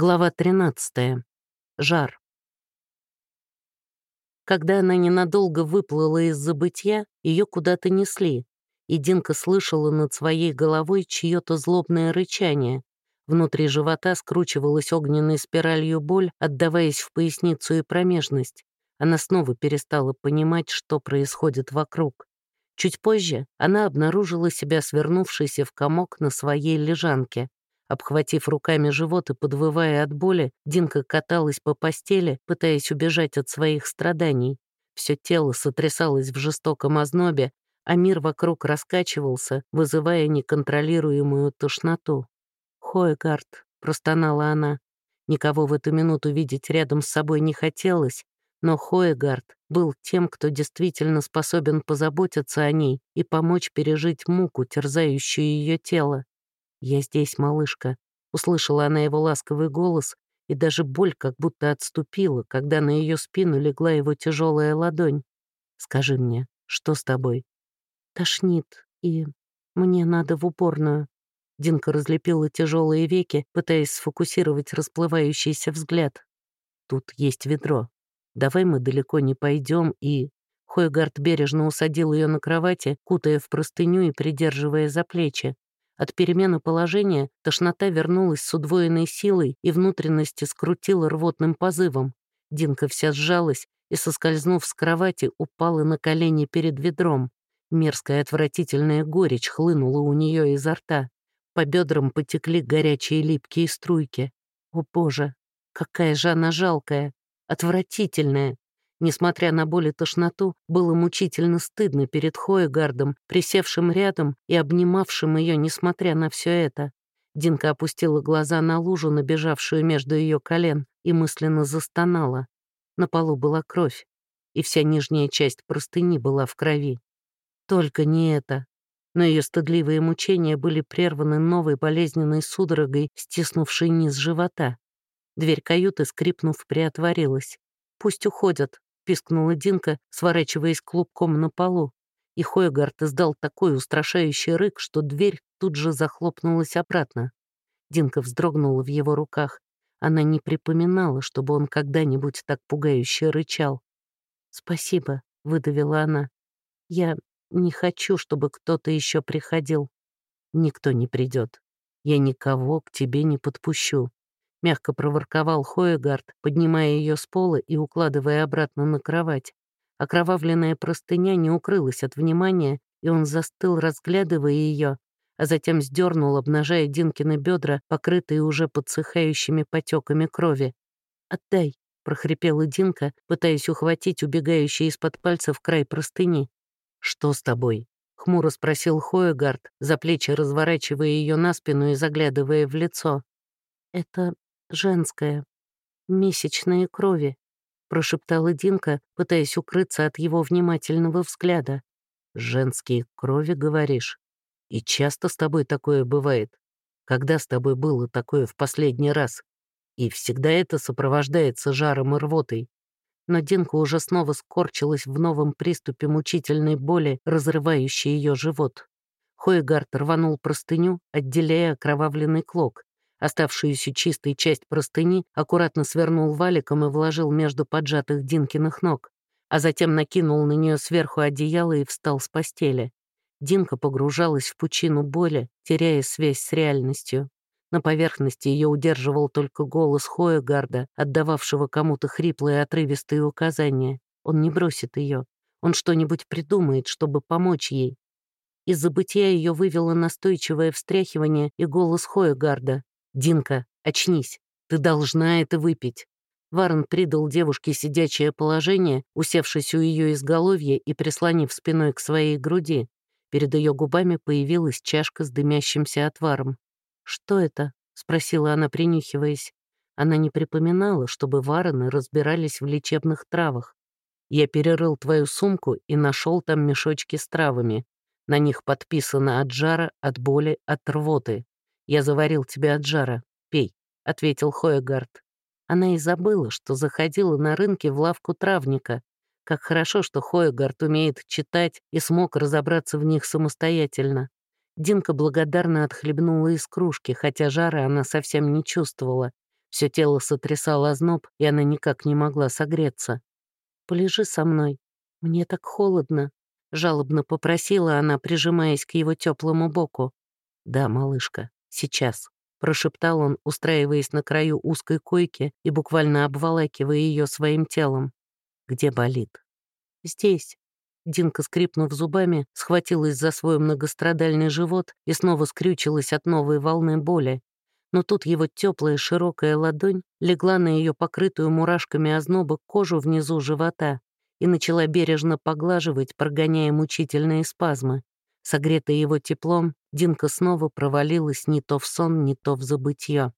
Глава 13. Жар. Когда она ненадолго выплыла из забытья, ее куда-то несли, и Динка слышала над своей головой чье-то злобное рычание. Внутри живота скручивалась огненной спиралью боль, отдаваясь в поясницу и промежность. Она снова перестала понимать, что происходит вокруг. Чуть позже она обнаружила себя свернувшейся в комок на своей лежанке. Обхватив руками живот и подвывая от боли, Динка каталась по постели, пытаясь убежать от своих страданий. Все тело сотрясалось в жестоком ознобе, а мир вокруг раскачивался, вызывая неконтролируемую тошноту. «Хоегард», — простонала она. Никого в эту минуту видеть рядом с собой не хотелось, но Хоегард был тем, кто действительно способен позаботиться о ней и помочь пережить муку, терзающую ее тело. «Я здесь, малышка», — услышала она его ласковый голос, и даже боль как будто отступила, когда на ее спину легла его тяжелая ладонь. «Скажи мне, что с тобой?» «Тошнит, и мне надо в уборную». Динка разлепила тяжелые веки, пытаясь сфокусировать расплывающийся взгляд. «Тут есть ведро. Давай мы далеко не пойдем и...» Хойгард бережно усадил ее на кровати, кутая в простыню и придерживая за плечи. От перемены положения тошнота вернулась с удвоенной силой и внутренности скрутила рвотным позывом. Динка вся сжалась и, соскользнув с кровати, упала на колени перед ведром. Мерзкая отвратительная горечь хлынула у нее изо рта. По бедрам потекли горячие липкие струйки. О боже, какая же она жалкая, отвратительная. Несмотря на боль и тошноту, было мучительно стыдно перед Хоегардом, присевшим рядом и обнимавшим ее, несмотря на все это. Динка опустила глаза на лужу, набежавшую между ее колен, и мысленно застонала. На полу была кровь, и вся нижняя часть простыни была в крови. Только не это. Но ее стыдливые мучения были прерваны новой болезненной судорогой, стиснувшей низ живота. Дверь каюты, скрипнув, приотворилась. «Пусть уходят», пискнула Динка, сворачиваясь клубком на полу. И Хойгард издал такой устрашающий рык, что дверь тут же захлопнулась обратно. Динка вздрогнула в его руках. Она не припоминала, чтобы он когда-нибудь так пугающе рычал. «Спасибо», — выдавила она. «Я не хочу, чтобы кто-то еще приходил. Никто не придет. Я никого к тебе не подпущу. — мягко проворковал Хоегард, поднимая ее с пола и укладывая обратно на кровать. Окровавленная простыня не укрылась от внимания, и он застыл, разглядывая ее, а затем сдернул, обнажая Динкины бедра, покрытые уже подсыхающими потеками крови. «Отдай», — прохрипела Динка, пытаясь ухватить убегающий из-под пальцев край простыни. «Что с тобой?» — хмуро спросил Хоегард, за плечи разворачивая ее на спину и заглядывая в лицо. «Это женское, месячные крови», — прошептала Динка, пытаясь укрыться от его внимательного взгляда. «Женские крови, говоришь? И часто с тобой такое бывает? Когда с тобой было такое в последний раз? И всегда это сопровождается жаром и рвотой?» Но Динка уже снова скорчилась в новом приступе мучительной боли, разрывающей ее живот. Хойгард рванул простыню, отделяя окровавленный клок. Оставшуюся чистой часть простыни аккуратно свернул валиком и вложил между поджатых Динкиных ног, а затем накинул на нее сверху одеяло и встал с постели. Динка погружалась в пучину боли, теряя связь с реальностью. На поверхности ее удерживал только голос Хоегарда, отдававшего кому-то хриплые отрывистые указания. Он не бросит ее. Он что-нибудь придумает, чтобы помочь ей. Из забытия ее вывело настойчивое встряхивание и голос Хоегарда. «Динка, очнись, ты должна это выпить». Варен придал девушке сидячее положение, усевшись у ее изголовья и прислонив спиной к своей груди. Перед ее губами появилась чашка с дымящимся отваром. «Что это?» — спросила она, принюхиваясь. Она не припоминала, чтобы варены разбирались в лечебных травах. «Я перерыл твою сумку и нашел там мешочки с травами. На них подписано от жара, от боли, от рвоты. «Я заварил тебе от жара. Пей», — ответил Хоегард. Она и забыла, что заходила на рынке в лавку травника. Как хорошо, что Хоегард умеет читать и смог разобраться в них самостоятельно. Динка благодарно отхлебнула из кружки, хотя жара она совсем не чувствовала. Все тело сотрясало озноб, и она никак не могла согреться. «Полежи со мной. Мне так холодно», — жалобно попросила она, прижимаясь к его теплому боку. «Да, малышка, сейчас», — прошептал он, устраиваясь на краю узкой койки и буквально обволакивая ее своим телом. «Где болит?» «Здесь». Динка, скрипнув зубами, схватилась за свой многострадальный живот и снова скрючилась от новой волны боли. Но тут его теплая широкая ладонь легла на ее покрытую мурашками озноба кожу внизу живота и начала бережно поглаживать, прогоняя мучительные спазмы. Согретая его теплом, Динка снова провалилась не то в сон, не то в забытье.